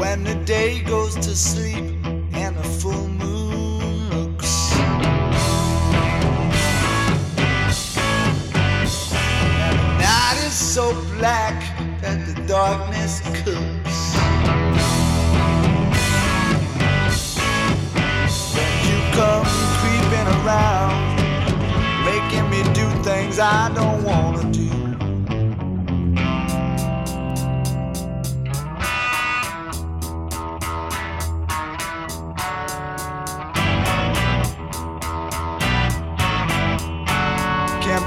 when the day goes to sleep and the full moon looks. And the night is so black that the darkness cooks. You come creeping around, making me do things I don't wanna do.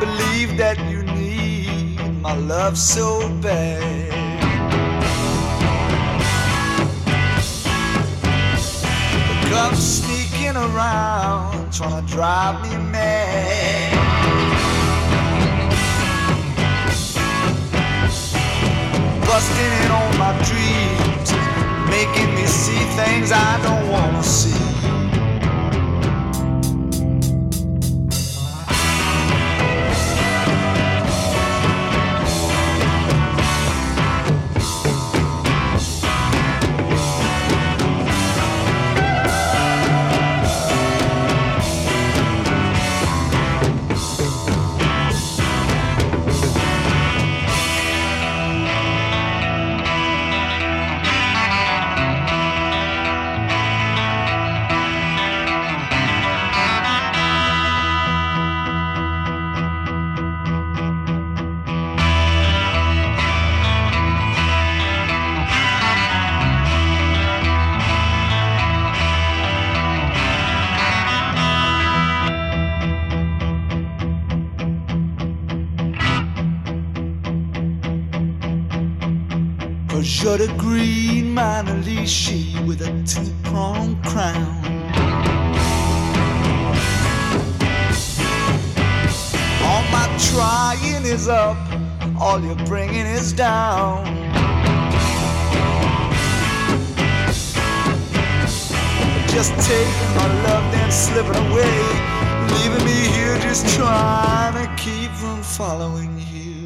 Believe that you need my love so bad. But come sneaking around, trying to drive me mad. Busting in on my dreams, making me see things I don't wanna Cause you're the green Mona Lisa with a two-pronged crown. All my trying is up, all you're bringing is down. Just taking my love, then slipping away, leaving me here just trying to keep from following you.